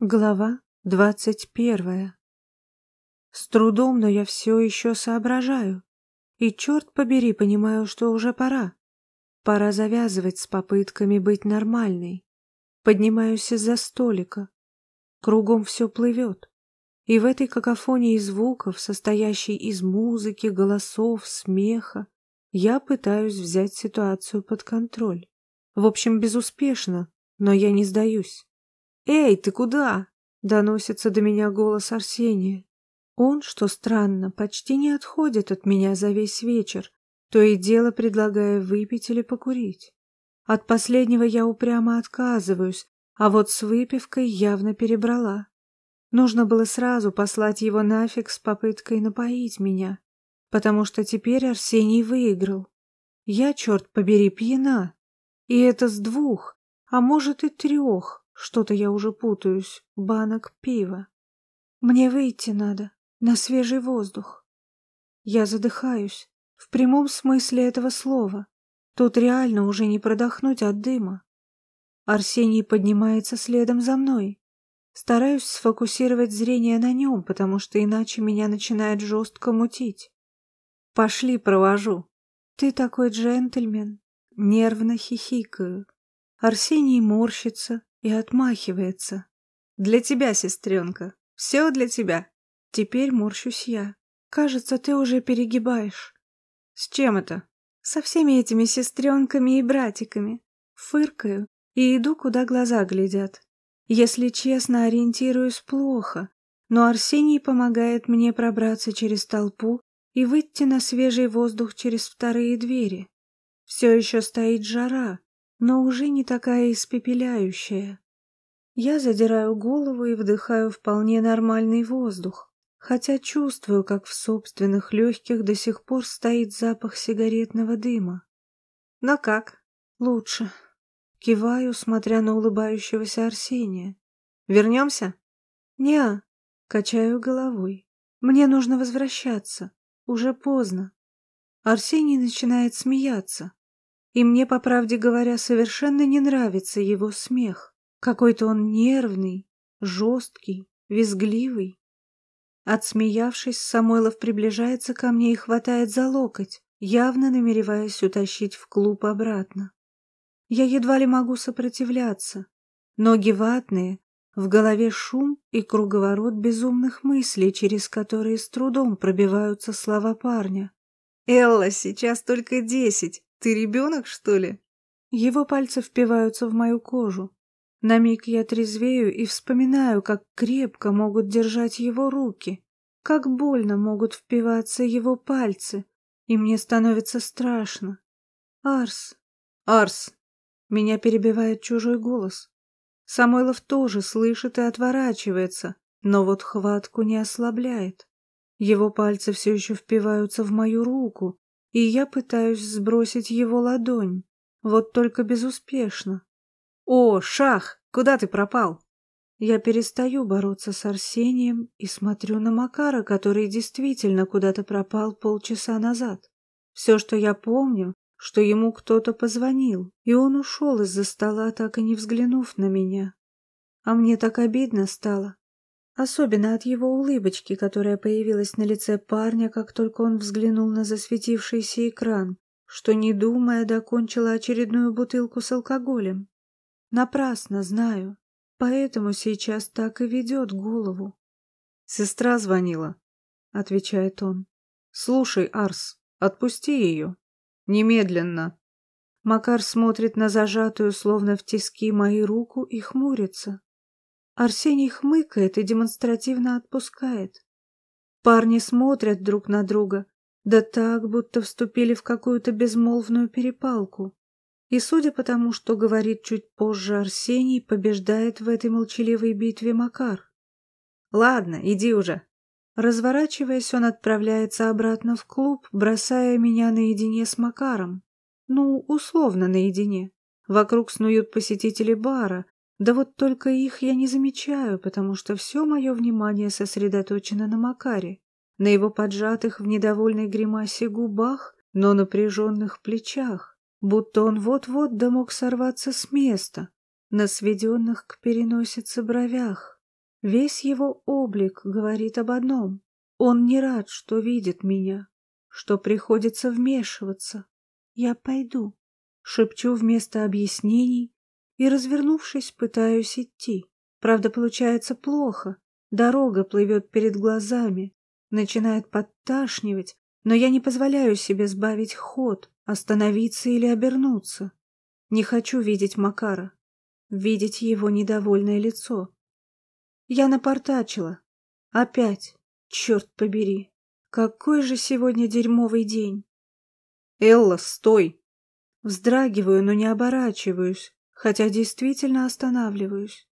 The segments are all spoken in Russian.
Глава двадцать первая. С трудом, но я все еще соображаю. И, черт побери, понимаю, что уже пора. Пора завязывать с попытками быть нормальной. Поднимаюсь из-за столика. Кругом все плывет. И в этой какофонии звуков, состоящей из музыки, голосов, смеха, я пытаюсь взять ситуацию под контроль. В общем, безуспешно, но я не сдаюсь. «Эй, ты куда?» — доносится до меня голос Арсения. Он, что странно, почти не отходит от меня за весь вечер, то и дело предлагая выпить или покурить. От последнего я упрямо отказываюсь, а вот с выпивкой явно перебрала. Нужно было сразу послать его нафиг с попыткой напоить меня, потому что теперь Арсений выиграл. Я, черт побери, пьяна. И это с двух, а может и трех, что-то я уже путаюсь. Банок пива. Мне выйти надо. На свежий воздух. Я задыхаюсь. В прямом смысле этого слова. Тут реально уже не продохнуть от дыма. Арсений поднимается следом за мной. Стараюсь сфокусировать зрение на нем, потому что иначе меня начинает жестко мутить. Пошли, провожу. Ты такой джентльмен. Нервно хихикаю. Арсений морщится, и отмахивается. «Для тебя, сестренка, все для тебя». Теперь морщусь я. «Кажется, ты уже перегибаешь». «С чем это?» «Со всеми этими сестренками и братиками». Фыркаю и иду, куда глаза глядят. Если честно, ориентируюсь плохо, но Арсений помогает мне пробраться через толпу и выйти на свежий воздух через вторые двери. Все еще стоит жара, но уже не такая испепеляющая. Я задираю голову и вдыхаю вполне нормальный воздух, хотя чувствую, как в собственных легких до сих пор стоит запах сигаретного дыма. Но как? Лучше. Киваю, смотря на улыбающегося Арсения. Вернемся? Неа. Качаю головой. Мне нужно возвращаться. Уже поздно. Арсений начинает смеяться и мне, по правде говоря, совершенно не нравится его смех. Какой-то он нервный, жесткий, визгливый. Отсмеявшись, Самойлов приближается ко мне и хватает за локоть, явно намереваясь утащить в клуб обратно. Я едва ли могу сопротивляться. Ноги ватные, в голове шум и круговорот безумных мыслей, через которые с трудом пробиваются слова парня. «Элла, сейчас только десять. Ты ребенок, что ли? Его пальцы впиваются в мою кожу. На миг я трезвею и вспоминаю, как крепко могут держать его руки, как больно могут впиваться его пальцы, и мне становится страшно. Арс, Арс, меня перебивает чужой голос. Самойлов тоже слышит и отворачивается, но вот хватку не ослабляет. Его пальцы все еще впиваются в мою руку, и я пытаюсь сбросить его ладонь, вот только безуспешно. «О, Шах, куда ты пропал?» Я перестаю бороться с Арсением и смотрю на Макара, который действительно куда-то пропал полчаса назад. Все, что я помню, что ему кто-то позвонил, и он ушел из-за стола, так и не взглянув на меня. А мне так обидно стало. Особенно от его улыбочки, которая появилась на лице парня, как только он взглянул на засветившийся экран, что, не думая, докончила очередную бутылку с алкоголем. Напрасно, знаю. Поэтому сейчас так и ведет голову. «Сестра звонила», — отвечает он. «Слушай, Арс, отпусти ее. Немедленно». Макар смотрит на зажатую, словно в тиски, мою руку и хмурится. Арсений хмыкает и демонстративно отпускает. Парни смотрят друг на друга, да так, будто вступили в какую-то безмолвную перепалку. И судя по тому, что говорит чуть позже Арсений, побеждает в этой молчаливой битве Макар. «Ладно, иди уже». Разворачиваясь, он отправляется обратно в клуб, бросая меня наедине с Макаром. Ну, условно наедине. Вокруг снуют посетители бара, да вот только их я не замечаю, потому что все мое внимание сосредоточено на Макаре, на его поджатых в недовольной гримасе губах, но напряженных плечах, будто он вот-вот да мог сорваться с места, на сведенных к переносице бровях. Весь его облик говорит об одном. Он не рад, что видит меня, что приходится вмешиваться. Я пойду, шепчу вместо объяснений и, развернувшись, пытаюсь идти. Правда, получается плохо. Дорога плывет перед глазами, начинает подташнивать, но я не позволяю себе сбавить ход, остановиться или обернуться. Не хочу видеть Макара, видеть его недовольное лицо. Я напортачила. Опять, черт побери. Какой же сегодня дерьмовый день. Элла, стой! Вздрагиваю, но не оборачиваюсь, хотя действительно останавливаюсь.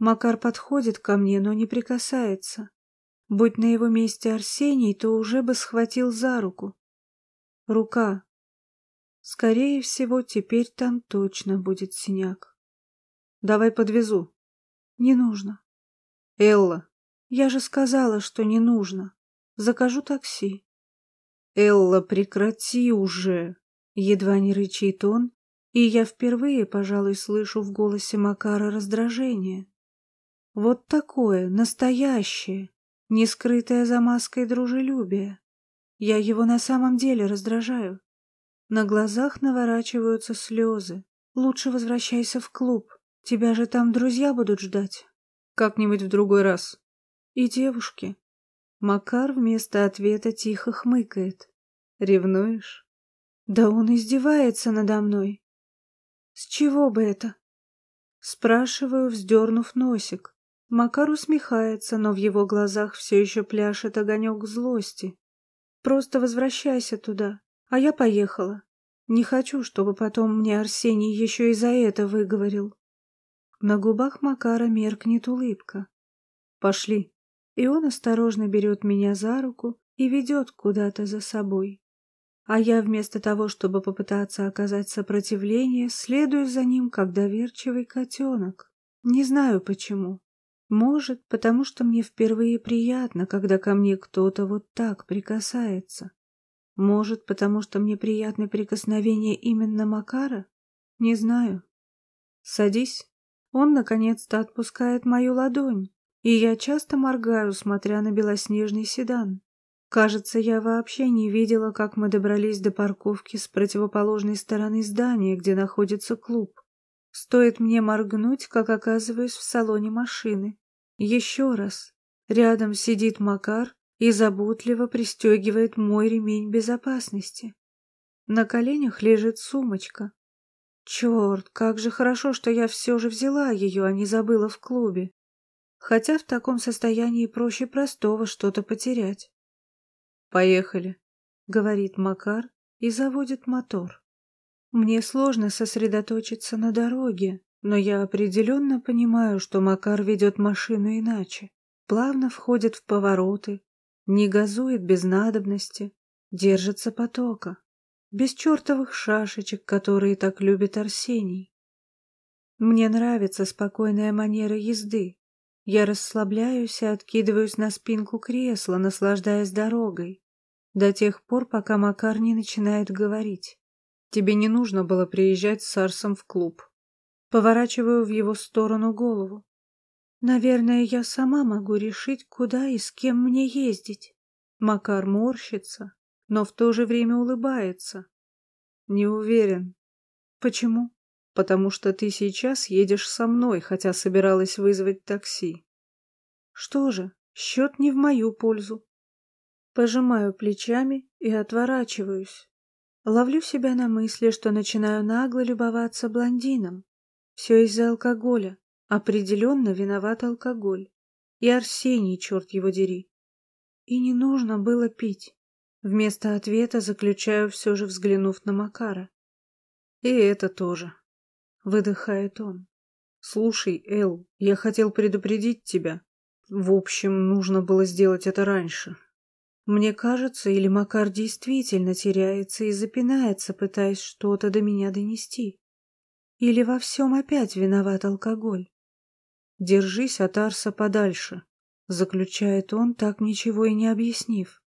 Макар подходит ко мне, но не прикасается. Будь на его месте Арсений, то уже бы схватил за руку. Рука. Скорее всего, теперь там точно будет синяк. Давай подвезу. Не нужно. Элла. Я же сказала, что не нужно. Закажу такси. Элла, прекрати уже. Едва не рычит он, и я впервые, пожалуй, слышу в голосе Макара раздражение. Вот такое, настоящее, не скрытое за маской дружелюбие. Я его на самом деле раздражаю. На глазах наворачиваются слезы. Лучше возвращайся в клуб. Тебя же там друзья будут ждать. Как-нибудь в другой раз. И девушки. Макар вместо ответа тихо хмыкает. Ревнуешь? Да он издевается надо мной. С чего бы это? Спрашиваю, вздернув носик. Макар усмехается, но в его глазах все еще пляшет огонек злости. Просто возвращайся туда, а я поехала. Не хочу, чтобы потом мне Арсений еще и за это выговорил. На губах Макара меркнет улыбка. Пошли. И он осторожно берет меня за руку и ведет куда-то за собой. А я вместо того, чтобы попытаться оказать сопротивление, следую за ним, как доверчивый котенок. Не знаю почему. Может, потому что мне впервые приятно, когда ко мне кто-то вот так прикасается. Может, потому что мне приятны прикосновения именно Макара? Не знаю. Садись. Он наконец-то отпускает мою ладонь, и я часто моргаю, смотря на белоснежный седан. Кажется, я вообще не видела, как мы добрались до парковки с противоположной стороны здания, где находится клуб. Стоит мне моргнуть, как оказываюсь в салоне машины. Еще раз. Рядом сидит Макар и заботливо пристегивает мой ремень безопасности. На коленях лежит сумочка. Черт, как же хорошо, что я все же взяла ее, а не забыла в клубе. Хотя в таком состоянии проще простого что-то потерять. «Поехали», — говорит Макар и заводит мотор. Мне сложно сосредоточиться на дороге, но я определенно понимаю, что Макар ведет машину иначе. Плавно входит в повороты, не газует без надобности, держится потока, без чертовых шашечек, которые так любит Арсений. Мне нравится спокойная манера езды. Я расслабляюсь и откидываюсь на спинку кресла, наслаждаясь дорогой, до тех пор, пока Макар не начинает говорить. Тебе не нужно было приезжать с Арсом в клуб. Поворачиваю в его сторону голову. Наверное, я сама могу решить, куда и с кем мне ездить. Макар морщится, но в то же время улыбается. Не уверен. Почему? Потому что ты сейчас едешь со мной, хотя собиралась вызвать такси. Что же, счет не в мою пользу. Пожимаю плечами и отворачиваюсь. Ловлю себя на мысли, что начинаю нагло любоваться блондином. Все из-за алкоголя. Определенно виноват алкоголь. И Арсений, черт его дери. И не нужно было пить. Вместо ответа заключаю, все же взглянув на Макара. И это тоже. Выдыхает он. Слушай, Эл, я хотел предупредить тебя. В общем, нужно было сделать это раньше. Мне кажется, или Макар действительно теряется и запинается, пытаясь что-то до меня донести. Или во всем опять виноват алкоголь? Держись от Арса подальше, заключает он, так ничего и не объяснив.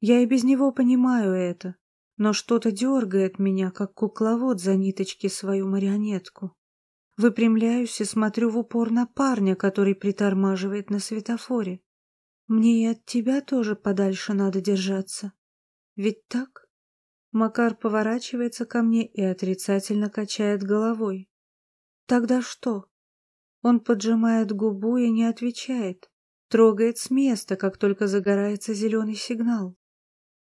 Я и без него понимаю это, но что-то дергает меня, как кукловод за ниточки свою марионетку. Выпрямляюсь и смотрю в упор на парня, который притормаживает на светофоре. Мне и от тебя тоже подальше надо держаться. Ведь так? Макар поворачивается ко мне и отрицательно качает головой. Тогда что? Он поджимает губу и не отвечает. Трогает с места, как только загорается зеленый сигнал.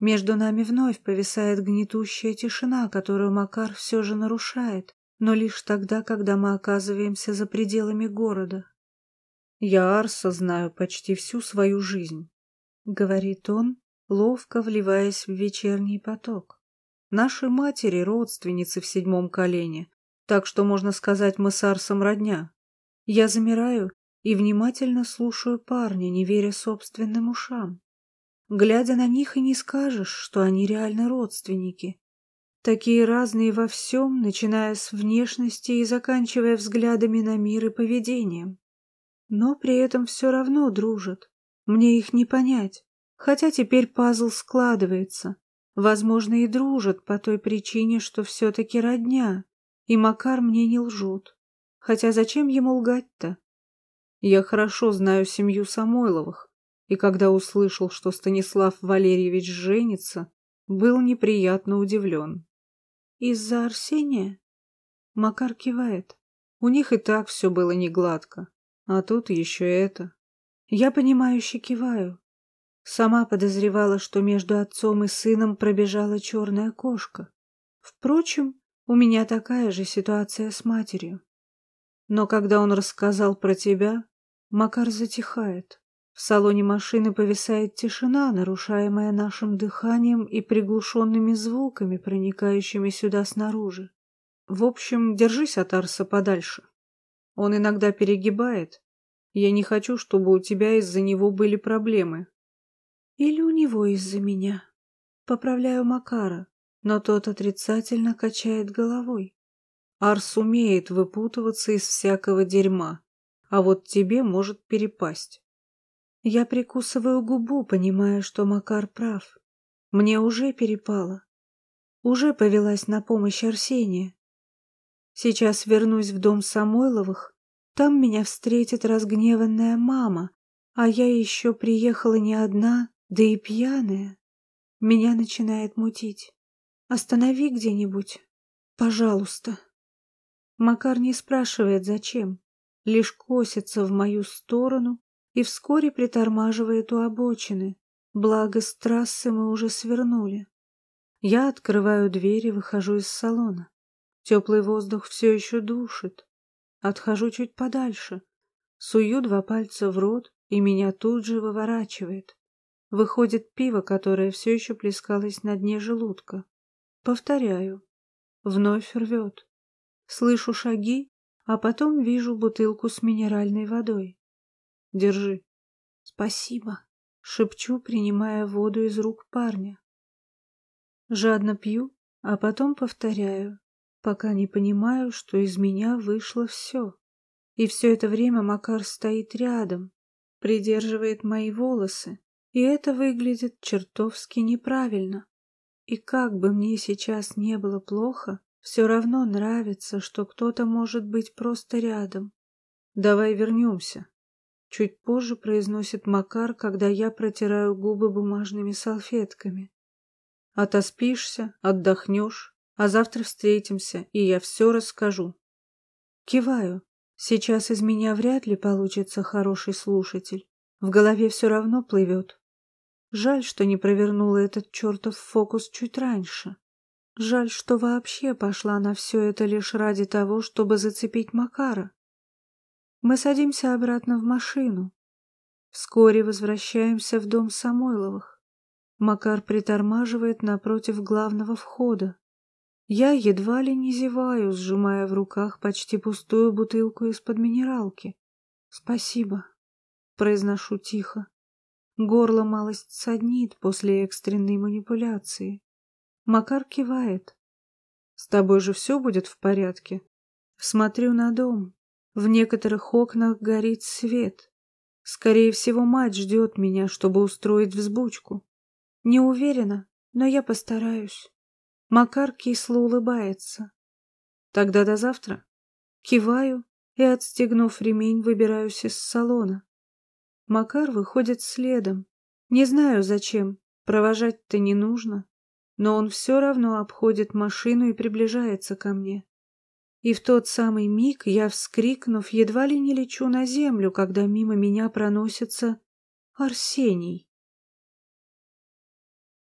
Между нами вновь повисает гнетущая тишина, которую Макар все же нарушает, но лишь тогда, когда мы оказываемся за пределами города. «Я Арса знаю почти всю свою жизнь», — говорит он, ловко вливаясь в вечерний поток. «Наши матери — родственницы в седьмом колене, так что, можно сказать, мы с Арсом родня. Я замираю и внимательно слушаю парня, не веря собственным ушам. Глядя на них и не скажешь, что они реально родственники. Такие разные во всем, начиная с внешности и заканчивая взглядами на мир и поведением. Но при этом все равно дружат. Мне их не понять. Хотя теперь пазл складывается. Возможно, и дружат по той причине, что все-таки родня. И Макар мне не лжет. Хотя зачем ему лгать-то? Я хорошо знаю семью Самойловых и когда услышал, что Станислав Валерьевич женится, был неприятно удивлен. «Из-за Арсения?» Макар кивает. У них и так все было негладко, а тут еще это. Я понимающе киваю. Сама подозревала, что между отцом и сыном пробежала черная кошка. Впрочем, у меня такая же ситуация с матерью. Но когда он рассказал про тебя, Макар затихает. В салоне машины повисает тишина, нарушаемая нашим дыханием и приглушенными звуками, проникающими сюда снаружи. В общем, держись от Арса подальше. Он иногда перегибает. Я не хочу, чтобы у тебя из-за него были проблемы. Или у него из-за меня. Поправляю Макара, но тот отрицательно качает головой. Арс умеет выпутываться из всякого дерьма, а вот тебе может перепасть. Я прикусываю губу, понимая, что Макар прав. Мне уже перепало. Уже повелась на помощь Арсения. Сейчас вернусь в дом Самойловых. Там меня встретит разгневанная мама, а я еще приехала не одна, да и пьяная. Меня начинает мутить. Останови где-нибудь, пожалуйста. Макар не спрашивает, зачем, лишь косится в мою сторону, и вскоре притормаживает у обочины, благо с трассы мы уже свернули. Я открываю дверь и выхожу из салона. Теплый воздух все еще душит. Отхожу чуть подальше, сую два пальца в рот, и меня тут же выворачивает. Выходит пиво, которое все еще плескалось на дне желудка. Повторяю. Вновь рвет. Слышу шаги, а потом вижу бутылку с минеральной водой. Держи. Спасибо. Шепчу, принимая воду из рук парня. Жадно пью, а потом повторяю, пока не понимаю, что из меня вышло все. И все это время Макар стоит рядом, придерживает мои волосы, и это выглядит чертовски неправильно. И как бы мне сейчас не было плохо, все равно нравится, что кто-то может быть просто рядом. Давай вернемся. Чуть позже произносит Макар, когда я протираю губы бумажными салфетками. Отоспишься, отдохнешь, а завтра встретимся, и я все расскажу. Киваю. Сейчас из меня вряд ли получится хороший слушатель. В голове все равно плывет. Жаль, что не провернула этот чертов фокус чуть раньше. Жаль, что вообще пошла на все это лишь ради того, чтобы зацепить Макара. Мы садимся обратно в машину. Вскоре возвращаемся в дом Самойловых. Макар притормаживает напротив главного входа. Я едва ли не зеваю, сжимая в руках почти пустую бутылку из-под минералки. «Спасибо», — произношу тихо. Горло малость саднит после экстренной манипуляции. Макар кивает. «С тобой же все будет в порядке?» Смотрю на дом. В некоторых окнах горит свет. Скорее всего, мать ждет меня, чтобы устроить взбучку. Не уверена, но я постараюсь. Макар кисло улыбается. Тогда до завтра. Киваю и, отстегнув ремень, выбираюсь из салона. Макар выходит следом. Не знаю зачем, провожать-то не нужно, но он все равно обходит машину и приближается ко мне. И в тот самый миг я, вскрикнув, едва ли не лечу на землю, когда мимо меня проносится Арсений.